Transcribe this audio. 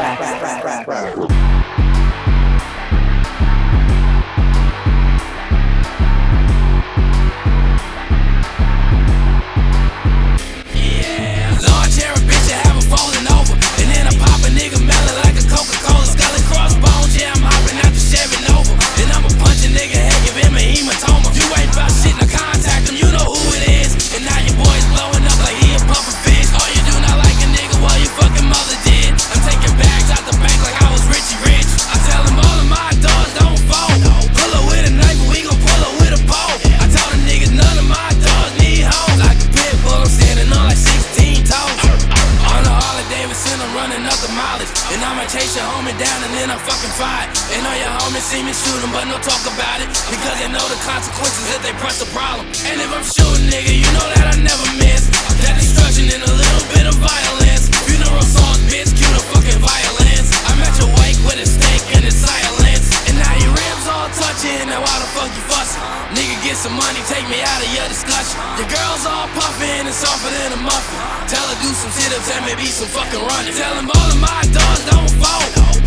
tracks. tracks, tracks, tracks. down, I'm running up the mileage. And I'ma chase your homie down and then I'm fucking fired. And all your homies see me shooting, but no talk about it. Because they know the consequences if they press the problem. And if I'm shooting, Nigga, get some money, take me out of your discussion. Your girl's all puffin' and softer than a muffin. Tell her do some sit ups and maybe some fucking running. Tell him all of my dogs don't fall.